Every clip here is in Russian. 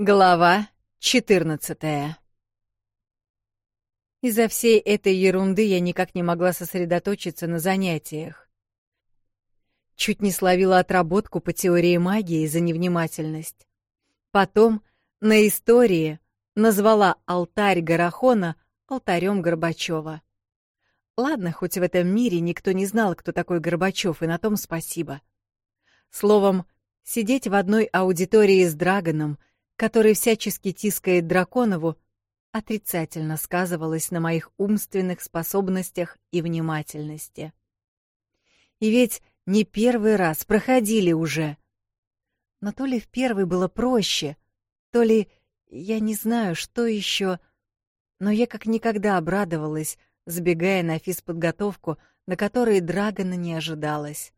Глава 14 Из-за всей этой ерунды я никак не могла сосредоточиться на занятиях. Чуть не словила отработку по теории магии за невнимательность. Потом на истории назвала алтарь Гарахона алтарем Горбачева. Ладно, хоть в этом мире никто не знал, кто такой Горбачев, и на том спасибо. Словом, сидеть в одной аудитории с Драгоном — которая всячески тискает Драконову, отрицательно сказывалось на моих умственных способностях и внимательности. И ведь не первый раз проходили уже. Но то ли в первый было проще, то ли я не знаю, что еще, но я как никогда обрадовалась, сбегая на физподготовку, на которой Драгона не ожидалось.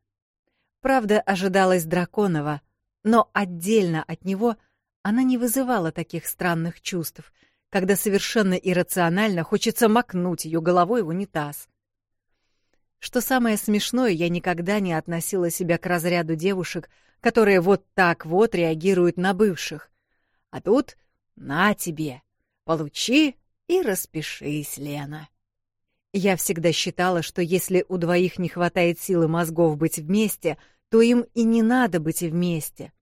Правда, ожидалась Драконова, но отдельно от него — она не вызывала таких странных чувств, когда совершенно иррационально хочется макнуть ее головой в унитаз. Что самое смешное, я никогда не относила себя к разряду девушек, которые вот так вот реагируют на бывших. А тут «на тебе, получи и распишись, Лена». Я всегда считала, что если у двоих не хватает силы мозгов быть вместе, то им и не надо быть вместе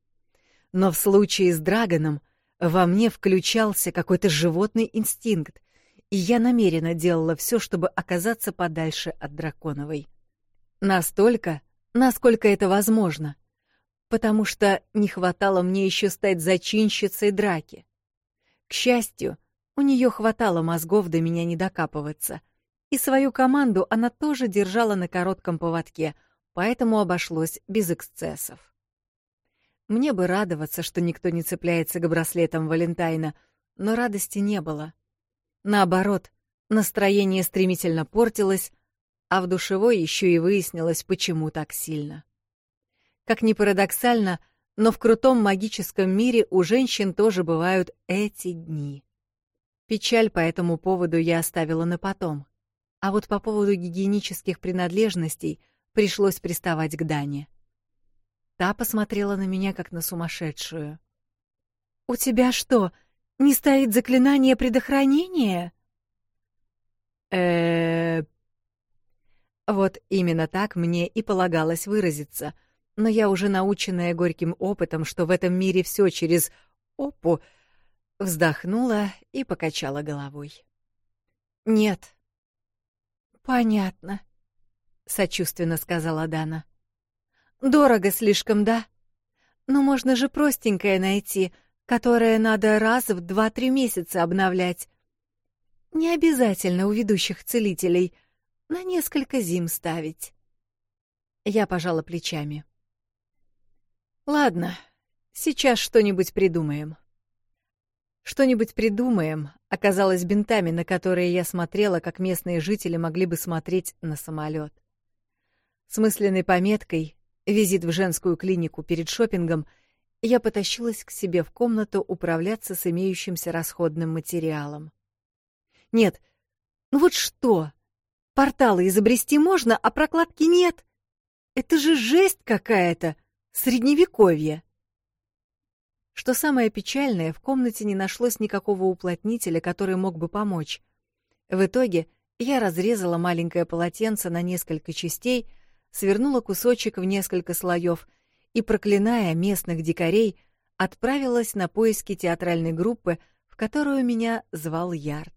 но в случае с Драгоном во мне включался какой-то животный инстинкт, и я намеренно делала все, чтобы оказаться подальше от драконовой. Настолько, насколько это возможно, потому что не хватало мне еще стать зачинщицей драки. К счастью, у нее хватало мозгов до меня не докапываться, и свою команду она тоже держала на коротком поводке, поэтому обошлось без эксцессов. Мне бы радоваться, что никто не цепляется к браслетам Валентайна, но радости не было. Наоборот, настроение стремительно портилось, а в душевой еще и выяснилось, почему так сильно. Как ни парадоксально, но в крутом магическом мире у женщин тоже бывают эти дни. Печаль по этому поводу я оставила на потом. А вот по поводу гигиенических принадлежностей пришлось приставать к Дане. Та посмотрела на меня, как на сумасшедшую. «У тебя что, не стоит заклинание предохранения?» э Вот именно так мне и полагалось выразиться, но я уже наученная горьким опытом, что в этом мире все через «опу», вздохнула и покачала головой. «Нет». «Понятно», — сочувственно сказала Дана. — Дорого слишком, да? Но можно же простенькое найти, которое надо раз в 2-3 месяца обновлять. Не обязательно у ведущих целителей на несколько зим ставить. Я пожала плечами. Ладно, сейчас что-нибудь придумаем. Что-нибудь придумаем оказалось бинтами, на которые я смотрела, как местные жители могли бы смотреть на самолет. С мысленной пометкой Визит в женскую клинику перед шопингом я потащилась к себе в комнату управляться с имеющимся расходным материалом. Нет, ну вот что? Порталы изобрести можно, а прокладки нет. Это же жесть какая-то, средневековье. Что самое печальное, в комнате не нашлось никакого уплотнителя, который мог бы помочь. В итоге я разрезала маленькое полотенце на несколько частей — свернула кусочек в несколько слоев и, проклиная местных дикарей, отправилась на поиски театральной группы, в которую меня звал Ярд.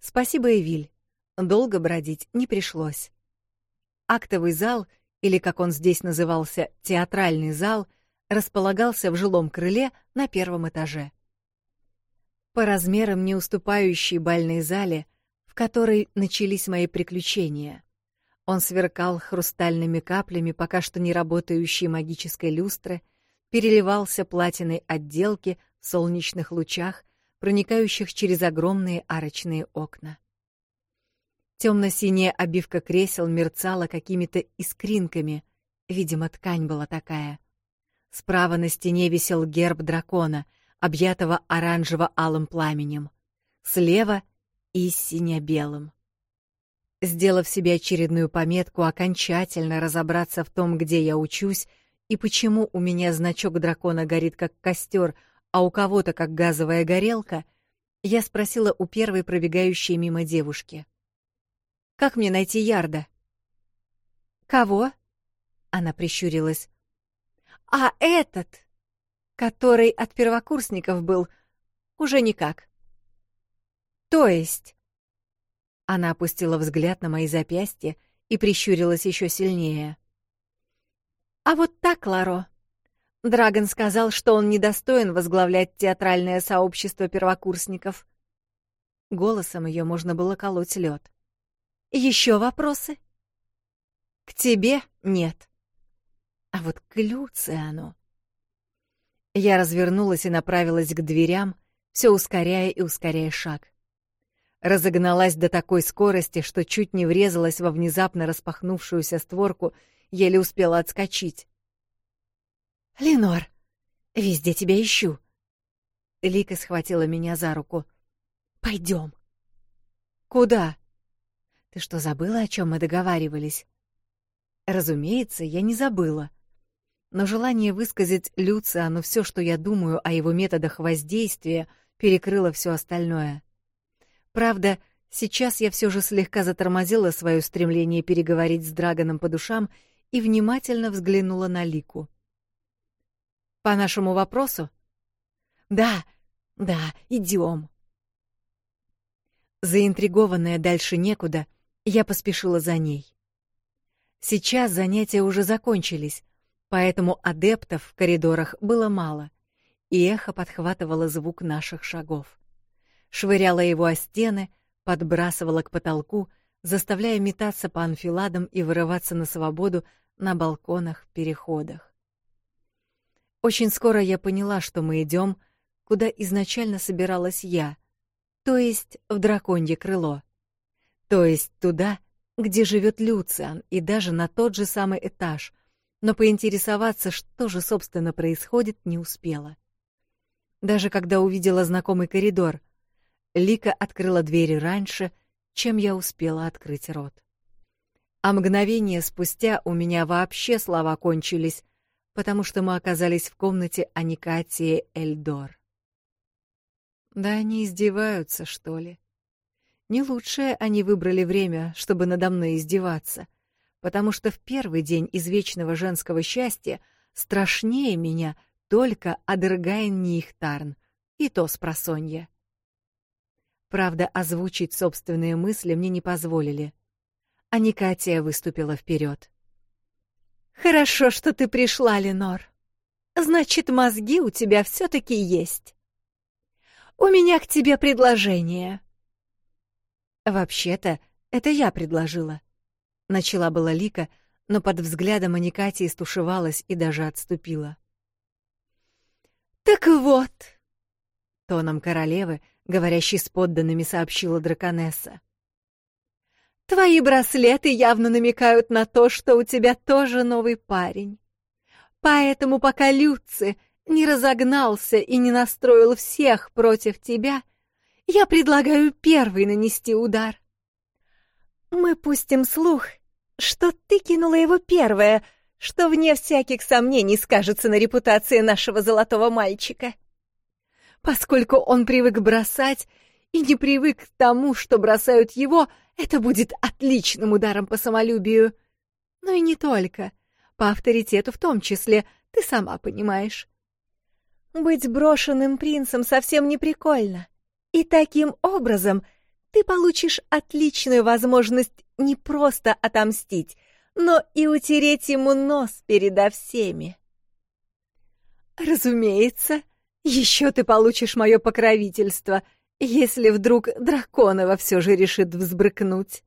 Спасибо, Эвиль. Долго бродить не пришлось. Актовый зал, или как он здесь назывался, театральный зал, располагался в жилом крыле на первом этаже. По размерам не уступающей бальной зале, в которой начались мои приключения — он сверкал хрустальными каплями, пока что не работающей магической люстры, переливался платиной отделки в солнечных лучах, проникающих через огромные арочные окна. Темно-синяя обивка кресел мерцала какими-то искринками, видимо, ткань была такая. Справа на стене висел герб дракона, объятого оранжево-алым пламенем. Слева — и сине-белым сделав себе очередную пометку окончательно разобраться в том, где я учусь и почему у меня значок дракона горит как костер, а у кого-то как газовая горелка, я спросила у первой пробегающей мимо девушки. «Как мне найти Ярда?» «Кого?» — она прищурилась. «А этот, который от первокурсников был, уже никак». «То есть?» Она опустила взгляд на мои запястья и прищурилась еще сильнее. «А вот так, Ларо!» Драгон сказал, что он недостоин возглавлять театральное сообщество первокурсников. Голосом ее можно было колоть лед. «Еще вопросы?» «К тебе нет. А вот к Люциану...» Я развернулась и направилась к дверям, все ускоряя и ускоряя шаг. Разогналась до такой скорости, что чуть не врезалась во внезапно распахнувшуюся створку, еле успела отскочить. «Ленор, везде тебя ищу». Лика схватила меня за руку. «Пойдем». «Куда?» «Ты что, забыла, о чем мы договаривались?» «Разумеется, я не забыла. Но желание высказать Люциану все, что я думаю о его методах воздействия, перекрыло все остальное. Правда, сейчас я все же слегка затормозила свое стремление переговорить с Драгоном по душам и внимательно взглянула на Лику. «По нашему вопросу?» «Да, да, идем». Заинтригованная дальше некуда, я поспешила за ней. Сейчас занятия уже закончились, поэтому адептов в коридорах было мало, и эхо подхватывало звук наших шагов швыряла его о стены, подбрасывала к потолку, заставляя метаться по анфиладам и вырываться на свободу на балконах, переходах. Очень скоро я поняла, что мы идем, куда изначально собиралась я, то есть в драконье крыло, то есть туда, где живет Люциан, и даже на тот же самый этаж, но поинтересоваться, что же, собственно, происходит, не успела. Даже когда увидела знакомый коридор — Лика открыла двери раньше, чем я успела открыть рот. А мгновение спустя у меня вообще слова кончились, потому что мы оказались в комнате Аникатии Эльдор. Да они издеваются, что ли? Не лучшее они выбрали время, чтобы надо мной издеваться, потому что в первый день из вечного женского счастья страшнее меня только Адергайн Нихтарн, и то с просонья. Правда, озвучить собственные мысли мне не позволили. А Никатия выступила вперед. «Хорошо, что ты пришла, Ленор. Значит, мозги у тебя все-таки есть. У меня к тебе предложение». «Вообще-то, это я предложила». Начала была Лика, но под взглядом Аникати стушевалась и даже отступила. «Так вот», — тоном королевы говорящий с подданными сообщила драконесса. «Твои браслеты явно намекают на то, что у тебя тоже новый парень. Поэтому пока Люци не разогнался и не настроил всех против тебя, я предлагаю первый нанести удар. Мы пустим слух, что ты кинула его первое, что вне всяких сомнений скажется на репутации нашего золотого мальчика. Поскольку он привык бросать и не привык к тому, что бросают его, это будет отличным ударом по самолюбию. Но и не только. По авторитету в том числе, ты сама понимаешь. Быть брошенным принцем совсем не прикольно. И таким образом ты получишь отличную возможность не просто отомстить, но и утереть ему нос передо всеми. Разумеется, еще ты получишь мое покровительство — если вдруг Драконова все же решит взбрыкнуть.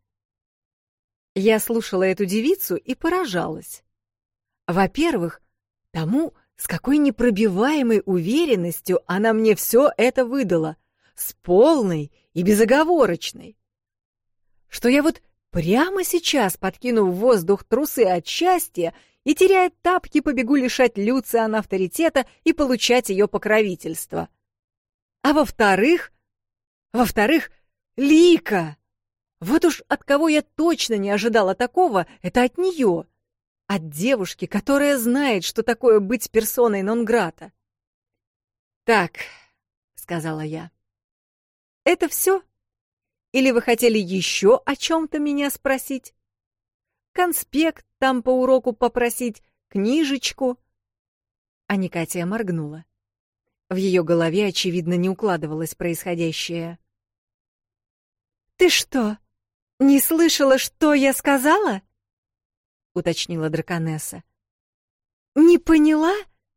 Я слушала эту девицу и поражалась. Во-первых, тому, с какой непробиваемой уверенностью она мне все это выдала, с полной и безоговорочной. Что я вот прямо сейчас подкину в воздух трусы от счастья и теряет тапки, побегу лишать Люциана авторитета и получать ее покровительство. А во-вторых... Во-вторых, Лика! Вот уж от кого я точно не ожидала такого, это от нее. От девушки, которая знает, что такое быть персоной нон-грата. «Так», — сказала я, — «это все? Или вы хотели еще о чем-то меня спросить? Конспект, там по уроку попросить книжечку». А Никатия моргнула. В ее голове, очевидно, не укладывалось происходящее. «Ты что, не слышала, что я сказала?» — уточнила драконесса. «Не поняла,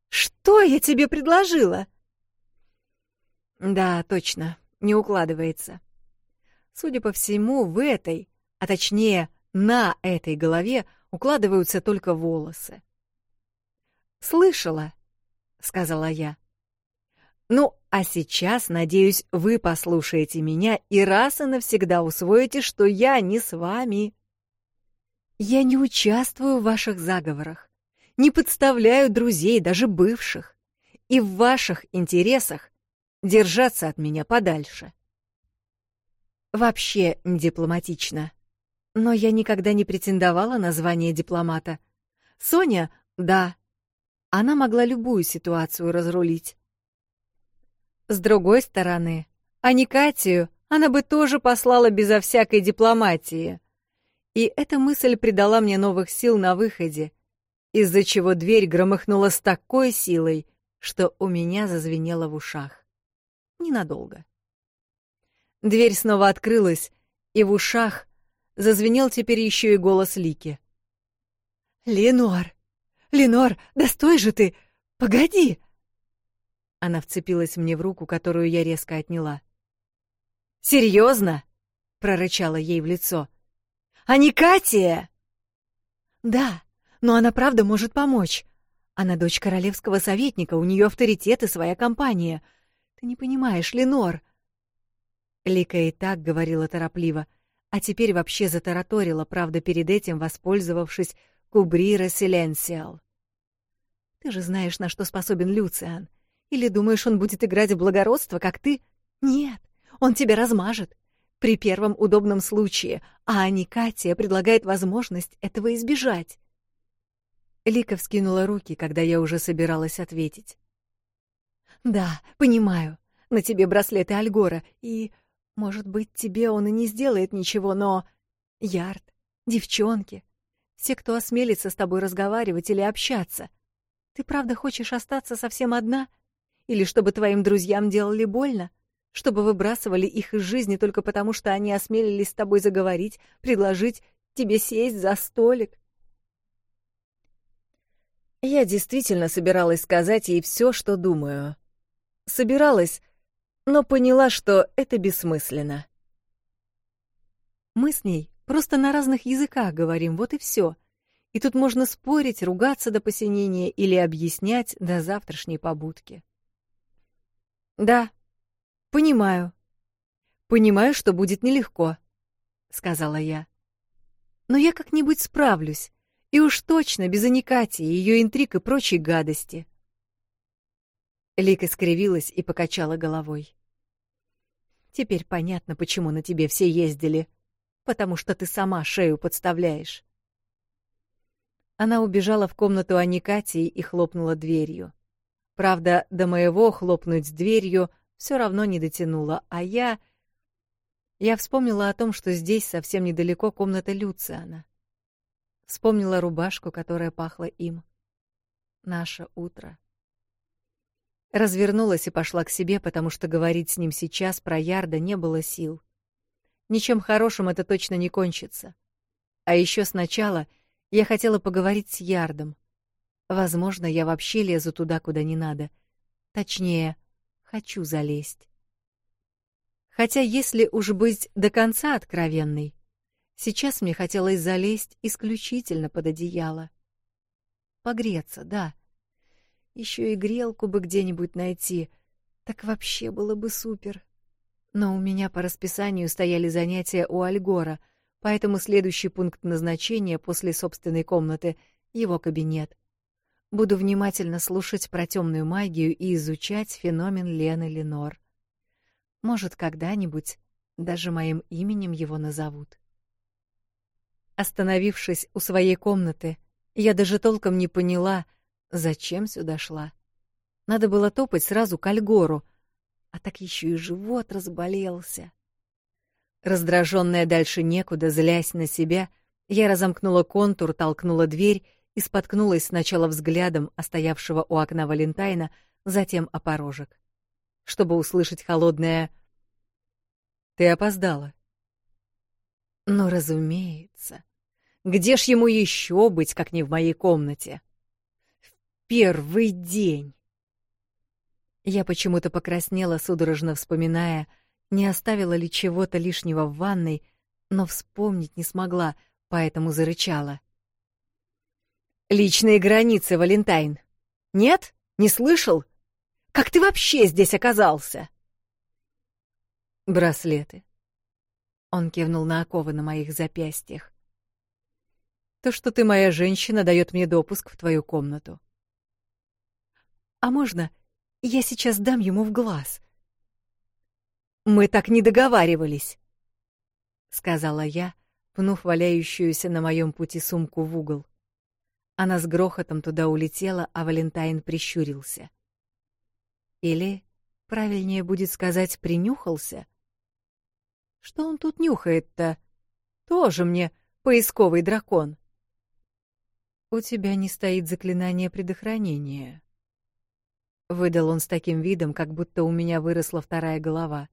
что я тебе предложила?» «Да, точно, не укладывается. Судя по всему, в этой, а точнее, на этой голове укладываются только волосы. «Слышала», — сказала я. «Ну, а сейчас, надеюсь, вы послушаете меня и раз и навсегда усвоите, что я не с вами». «Я не участвую в ваших заговорах, не подставляю друзей, даже бывших, и в ваших интересах держаться от меня подальше». «Вообще дипломатично», но я никогда не претендовала на звание дипломата. Соня, да. Она могла любую ситуацию разрулить. С другой стороны, а не Никатию она бы тоже послала безо всякой дипломатии. И эта мысль придала мне новых сил на выходе, из-за чего дверь громыхнула с такой силой, что у меня зазвенело в ушах. Ненадолго. Дверь снова открылась, и в ушах зазвенел теперь еще и голос Лики. «Ленор! Ленор, да стой же ты! Погоди!» Она вцепилась мне в руку, которую я резко отняла. «Серьезно?» — прорычала ей в лицо. «А не Катя?» «Да, но она правда может помочь. Она дочь королевского советника, у нее авторитет и своя компания. Ты не понимаешь, Ленор!» Лика и так говорила торопливо. а теперь вообще затараторила, правда, перед этим воспользовавшись Кубрира Силенсиал. «Ты же знаешь, на что способен Люциан. Или думаешь, он будет играть в благородство, как ты? Нет, он тебя размажет. При первом удобном случае, а Аникатия предлагает возможность этого избежать. Лика вскинула руки, когда я уже собиралась ответить. «Да, понимаю. На тебе браслеты Альгора, и, Может быть, тебе он и не сделает ничего, но... Ярд, девчонки, все, кто осмелится с тобой разговаривать или общаться. Ты правда хочешь остаться совсем одна? Или чтобы твоим друзьям делали больно? Чтобы выбрасывали их из жизни только потому, что они осмелились с тобой заговорить, предложить тебе сесть за столик? Я действительно собиралась сказать ей все, что думаю. Собиралась, но поняла, что это бессмысленно. Мы с ней просто на разных языках говорим, вот и все. И тут можно спорить, ругаться до посинения или объяснять до завтрашней побудки. «Да, понимаю. Понимаю, что будет нелегко», — сказала я. «Но я как-нибудь справлюсь, и уж точно без Аникати, ее интриг и прочей гадости». Лика скривилась и покачала головой. Теперь понятно, почему на тебе все ездили. Потому что ты сама шею подставляешь. Она убежала в комнату Ани и хлопнула дверью. Правда, до моего хлопнуть дверью все равно не дотянула, а я... Я вспомнила о том, что здесь совсем недалеко комната Люциана. Вспомнила рубашку, которая пахла им. Наше утро развернулась и пошла к себе, потому что говорить с ним сейчас про Ярда не было сил. Ничем хорошим это точно не кончится. А еще сначала я хотела поговорить с Ярдом. Возможно, я вообще лезу туда, куда не надо. Точнее, хочу залезть. Хотя, если уж быть до конца откровенной, сейчас мне хотелось залезть исключительно под одеяло. Погреться, да. — Ещё и грелку бы где-нибудь найти. Так вообще было бы супер. Но у меня по расписанию стояли занятия у Альгора, поэтому следующий пункт назначения после собственной комнаты — его кабинет. Буду внимательно слушать про темную магию и изучать феномен Лены Ленор. Может, когда-нибудь даже моим именем его назовут. Остановившись у своей комнаты, я даже толком не поняла, Зачем сюда шла? Надо было топать сразу к Альгору. А так еще и живот разболелся. Раздраженная дальше некуда, злясь на себя, я разомкнула контур, толкнула дверь и споткнулась сначала взглядом стоявшего у окна Валентайна, затем о порожек. Чтобы услышать холодное «Ты опоздала». Ну, разумеется. Где ж ему еще быть, как не в моей комнате? В первый день. Я почему-то покраснела, судорожно вспоминая, не оставила ли чего-то лишнего в ванной, но вспомнить не смогла, поэтому зарычала. «Личные границы, Валентайн! Нет? Не слышал? Как ты вообще здесь оказался?» «Браслеты». Он кивнул на оковы на моих запястьях. «То, что ты моя женщина, дает мне допуск в твою комнату». А можно я сейчас дам ему в глаз? Мы так не договаривались, сказала я, пнув валяющуюся на моем пути сумку в угол. Она с грохотом туда улетела, а Валентайн прищурился. Или правильнее будет сказать, принюхался. Что он тут нюхает-то? Тоже мне поисковый дракон. У тебя не стоит заклинание предохранения, Выдал он с таким видом, как будто у меня выросла вторая голова.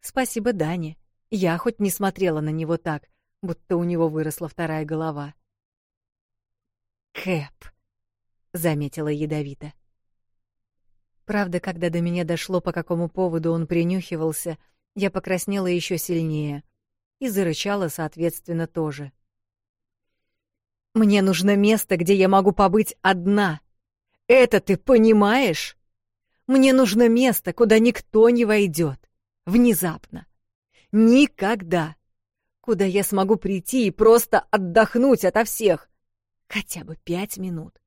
Спасибо Дани. Я хоть не смотрела на него так, будто у него выросла вторая голова. Кэп, заметила ядовито. Правда, когда до меня дошло, по какому поводу он принюхивался, я покраснела еще сильнее и зарычала, соответственно, тоже. Мне нужно место, где я могу побыть одна, это ты понимаешь? Мне нужно место, куда никто не войдет. Внезапно. Никогда. Куда я смогу прийти и просто отдохнуть ото всех. Хотя бы пять минут.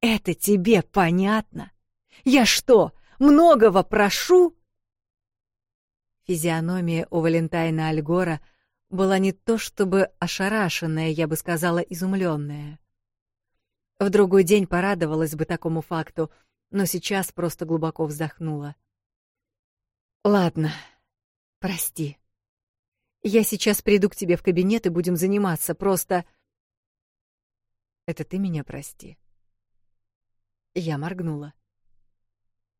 Это тебе понятно? Я что, многого прошу? Физиономия у Валентайна Альгора была не то чтобы ошарашенная, я бы сказала, изумленная. В другой день порадовалась бы такому факту, но сейчас просто глубоко вздохнула. Ладно. Прости. Я сейчас приду к тебе в кабинет и будем заниматься, просто Это ты меня прости. Я моргнула.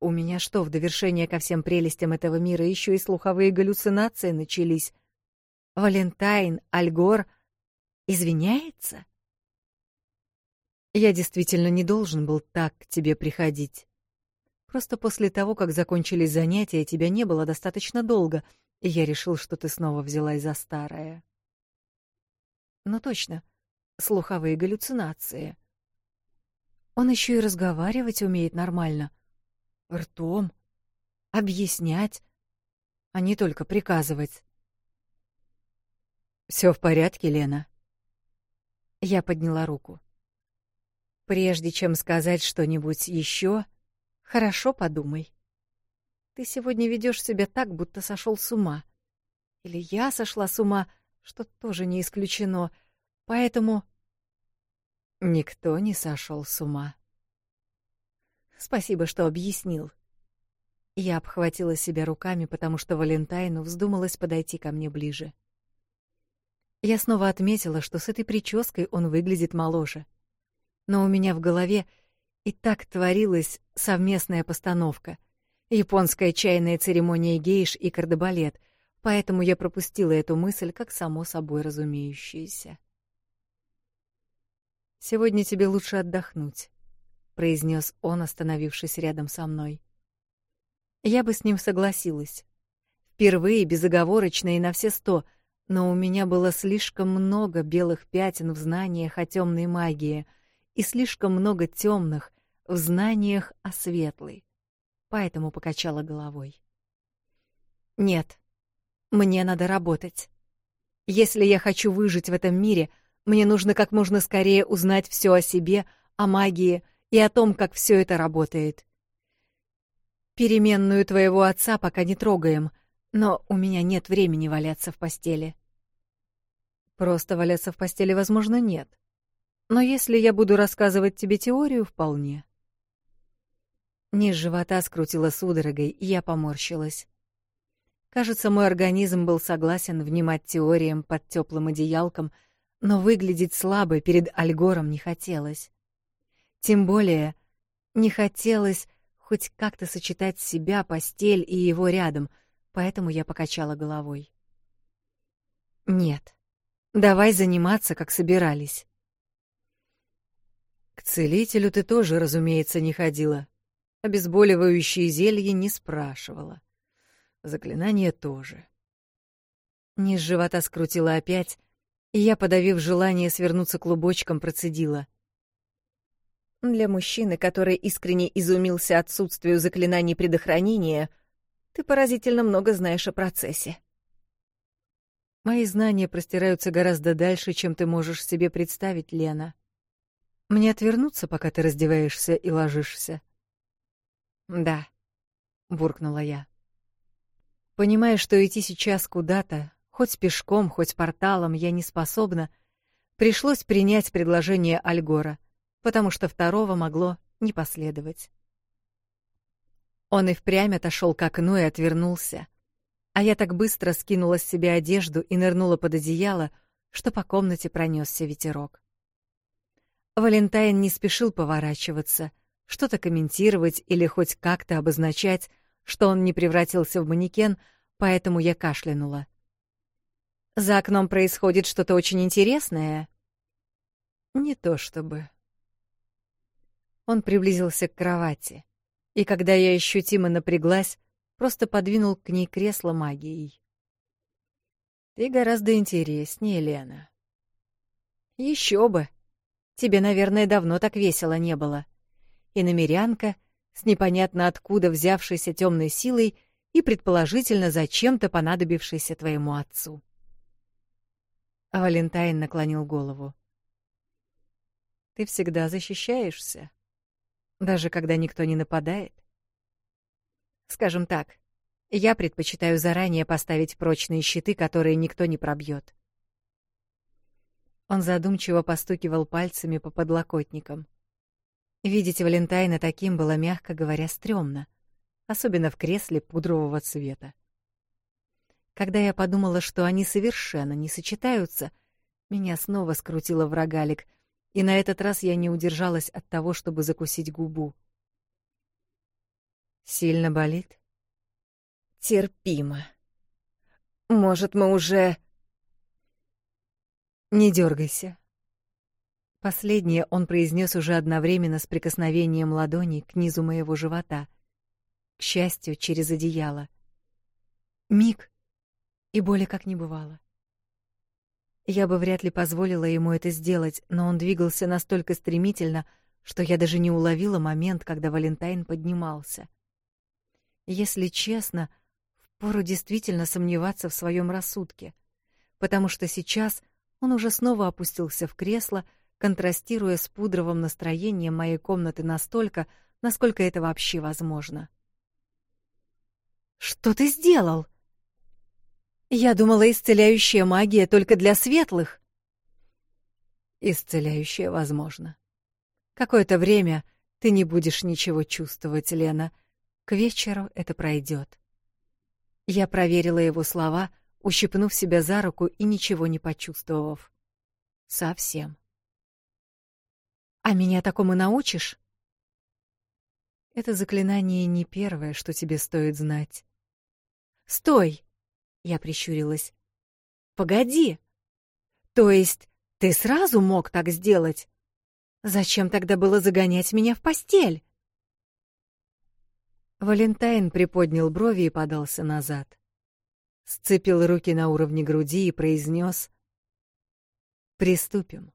У меня что, в довершение ко всем прелестям этого мира еще и слуховые галлюцинации начались? Валентайн Альгор извиняется? Я действительно не должен был так к тебе приходить. Просто после того, как закончились занятия, тебя не было достаточно долго, и я решил, что ты снова взялась за старое. Ну точно, слуховые галлюцинации. Он еще и разговаривать умеет нормально. Ртом. Объяснять. А не только приказывать. Все в порядке, Лена?» Я подняла руку. Прежде чем сказать что-нибудь еще, хорошо подумай. Ты сегодня ведешь себя так, будто сошел с ума. Или я сошла с ума, что тоже не исключено. Поэтому... Никто не сошел с ума. Спасибо, что объяснил. Я обхватила себя руками, потому что Валентайну вздумалось подойти ко мне ближе. Я снова отметила, что с этой прической он выглядит моложе — но у меня в голове и так творилась совместная постановка. Японская чайная церемония гейш и кардебалет, поэтому я пропустила эту мысль как само собой разумеющуюся. «Сегодня тебе лучше отдохнуть», — произнес он, остановившись рядом со мной. Я бы с ним согласилась. Впервые, безоговорочно и на все сто, но у меня было слишком много белых пятен в знаниях о темной магии — и слишком много темных в знаниях о светлой, поэтому покачала головой. Нет, мне надо работать. Если я хочу выжить в этом мире, мне нужно как можно скорее узнать все о себе, о магии и о том, как все это работает. Переменную твоего отца пока не трогаем, но у меня нет времени валяться в постели. Просто валяться в постели, возможно, нет. Но если я буду рассказывать тебе теорию, вполне. Низ живота скрутило судорогой, и я поморщилась. Кажется, мой организм был согласен внимать теориям под теплым одеялком, но выглядеть слабой перед Альгором не хотелось. Тем более не хотелось хоть как-то сочетать себя, постель и его рядом, поэтому я покачала головой. Нет. Давай заниматься, как собирались. К целителю ты тоже, разумеется, не ходила. Обезболивающие зелья не спрашивала. Заклинание тоже. Низ живота скрутила опять, и я, подавив желание свернуться клубочком, процедила. Для мужчины, который искренне изумился отсутствию заклинаний предохранения, ты поразительно много знаешь о процессе. Мои знания простираются гораздо дальше, чем ты можешь себе представить, Лена. Мне отвернуться, пока ты раздеваешься и ложишься. Да, буркнула я. Понимая, что идти сейчас куда-то, хоть пешком, хоть порталом, я не способна, пришлось принять предложение Альгора, потому что второго могло не последовать. Он и впрямь отошел к окну и отвернулся. А я так быстро скинула с себя одежду и нырнула под одеяло, что по комнате пронесся ветерок. Валентайн не спешил поворачиваться, что-то комментировать или хоть как-то обозначать, что он не превратился в манекен, поэтому я кашлянула. За окном происходит что-то очень интересное. Не то чтобы. Он приблизился к кровати, и когда я ощутимо напряглась, просто подвинул к ней кресло магией. Ты гораздо интереснее, Лена. Еще бы. Тебе, наверное, давно так весело не было. И намерянка с непонятно откуда взявшейся темной силой и предположительно зачем-то понадобившейся твоему отцу. А Валентайн наклонил голову. Ты всегда защищаешься, даже когда никто не нападает. Скажем так, я предпочитаю заранее поставить прочные щиты, которые никто не пробьет. Он задумчиво постукивал пальцами по подлокотникам. Видеть Валентайна таким было, мягко говоря, стрёмно, особенно в кресле пудрового цвета. Когда я подумала, что они совершенно не сочетаются, меня снова скрутило в рогалик, и на этот раз я не удержалась от того, чтобы закусить губу. «Сильно болит?» «Терпимо. Может, мы уже...» Не дергайся, Последнее он произнес уже одновременно с прикосновением ладони к низу моего живота. К счастью, через одеяло. Миг, и боли как не бывало. Я бы вряд ли позволила ему это сделать, но он двигался настолько стремительно, что я даже не уловила момент, когда Валентайн поднимался. Если честно, впору действительно сомневаться в своем рассудке, потому что сейчас он уже снова опустился в кресло, контрастируя с пудровым настроением моей комнаты настолько, насколько это вообще возможно. «Что ты сделал?» «Я думала, исцеляющая магия только для светлых». «Исцеляющая возможно. Какое-то время ты не будешь ничего чувствовать, Лена. К вечеру это пройдет». Я проверила его слова — ущипнув себя за руку и ничего не почувствовав. Совсем. «А меня такому научишь?» Это заклинание не первое, что тебе стоит знать. «Стой!» — я прищурилась. «Погоди! То есть ты сразу мог так сделать? Зачем тогда было загонять меня в постель?» Валентайн приподнял брови и подался назад. Сцепил руки на уровне груди и произнес: "Приступим".